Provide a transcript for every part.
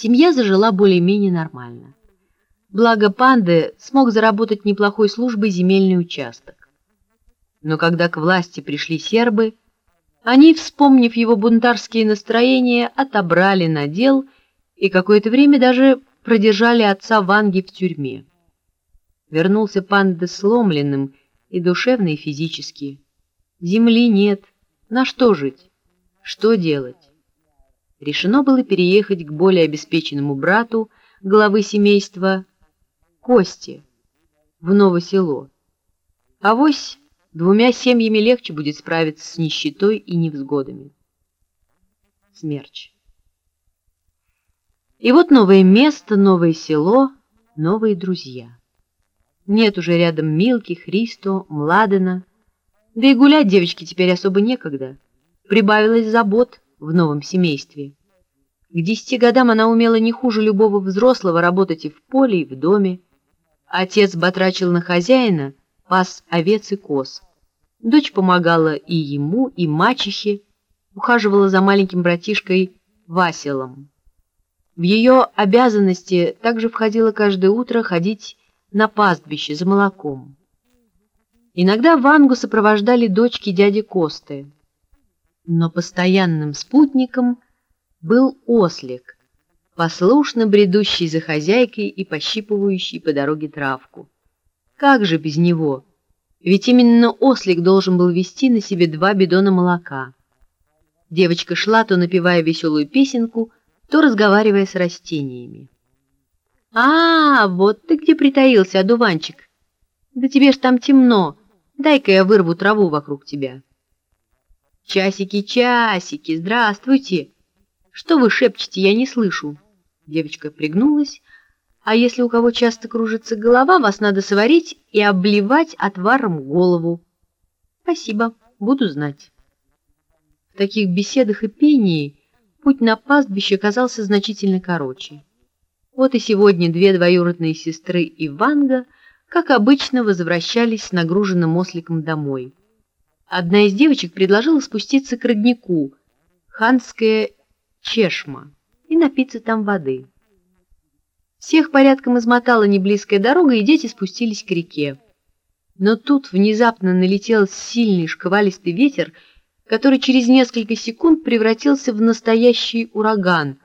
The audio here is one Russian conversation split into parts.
Семья зажила более-менее нормально. Благо Панды смог заработать неплохой службой земельный участок. Но когда к власти пришли сербы, они, вспомнив его бунтарские настроения, отобрали надел и какое-то время даже продержали отца Ванги в тюрьме. Вернулся Панда сломленным и душевно, и физически. Земли нет, на что жить, что делать? Решено было переехать к более обеспеченному брату главы семейства Кости в новое село. Авось двумя семьями легче будет справиться с нищетой и невзгодами. Смерч. И вот новое место, новое село, новые друзья. Нет уже рядом Милки, Христо, Младена. Да и гулять девочке теперь особо некогда. Прибавилось забот в новом семействе. К десяти годам она умела не хуже любого взрослого работать и в поле, и в доме. Отец батрачил на хозяина, пас овец и коз. Дочь помогала и ему, и мачехе, ухаживала за маленьким братишкой Василом. В ее обязанности также входило каждое утро ходить на пастбище за молоком. Иногда Вангу сопровождали дочки дяди Косты, но постоянным спутником был ослик, послушно бредущий за хозяйкой и пощипывающий по дороге травку. Как же без него? Ведь именно ослик должен был вести на себе два бидона молока. Девочка шла, то напевая веселую песенку, то разговаривая с растениями. «А, вот ты где притаился, одуванчик! Да тебе ж там темно, дай-ка я вырву траву вокруг тебя». «Часики, часики, здравствуйте! Что вы шепчете, я не слышу». Девочка пригнулась. «А если у кого часто кружится голова, вас надо сварить и обливать отваром голову». «Спасибо, буду знать». В таких беседах и пении путь на пастбище казался значительно короче. Вот и сегодня две двоюродные сестры и Ванга, как обычно, возвращались с нагруженным осликом домой. Одна из девочек предложила спуститься к роднику, ханская чешма, и напиться там воды. Всех порядком измотала неблизкая дорога, и дети спустились к реке. Но тут внезапно налетел сильный шквалистый ветер, который через несколько секунд превратился в настоящий ураган.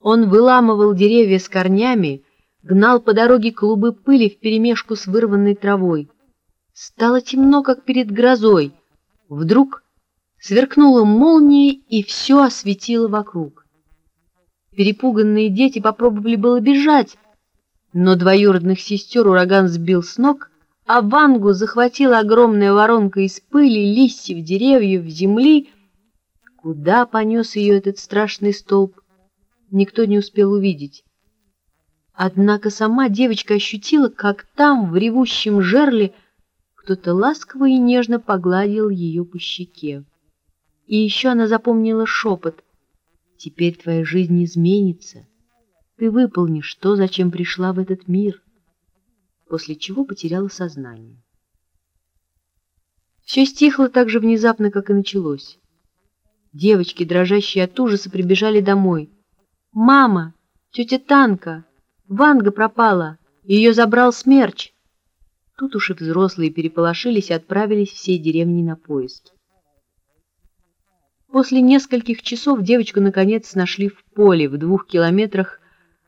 Он выламывал деревья с корнями, гнал по дороге клубы пыли вперемешку с вырванной травой. Стало темно, как перед грозой. Вдруг сверкнула молния и все осветило вокруг. Перепуганные дети попробовали было бежать, но двоюродных сестер ураган сбил с ног, а Вангу захватила огромная воронка из пыли, листьев, деревьев, земли. Куда понес ее этот страшный столб, никто не успел увидеть. Однако сама девочка ощутила, как там, в ревущем жерле, кто-то ласково и нежно погладил ее по щеке. И еще она запомнила шепот. «Теперь твоя жизнь изменится. Ты выполнишь то, зачем пришла в этот мир» после чего потеряла сознание. Все стихло так же внезапно, как и началось. Девочки, дрожащие от ужаса, прибежали домой. «Мама! Тетя Танка! Ванга пропала! Ее забрал смерч!» Тут уж и взрослые переполошились и отправились всей деревни на поиски. После нескольких часов девочку наконец нашли в поле в двух километрах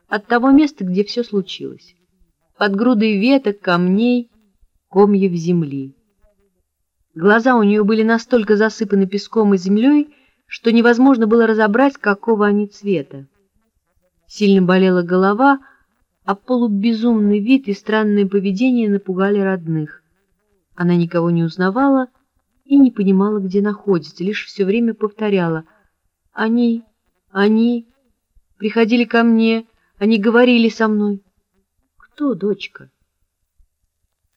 от того места, где все случилось под грудой веток, камней, комьев земли. Глаза у нее были настолько засыпаны песком и землей, что невозможно было разобрать, какого они цвета. Сильно болела голова, а полубезумный вид и странное поведение напугали родных. Она никого не узнавала и не понимала, где находится, лишь все время повторяла «Они, они, приходили ко мне, они говорили со мной». «Кто, дочка?»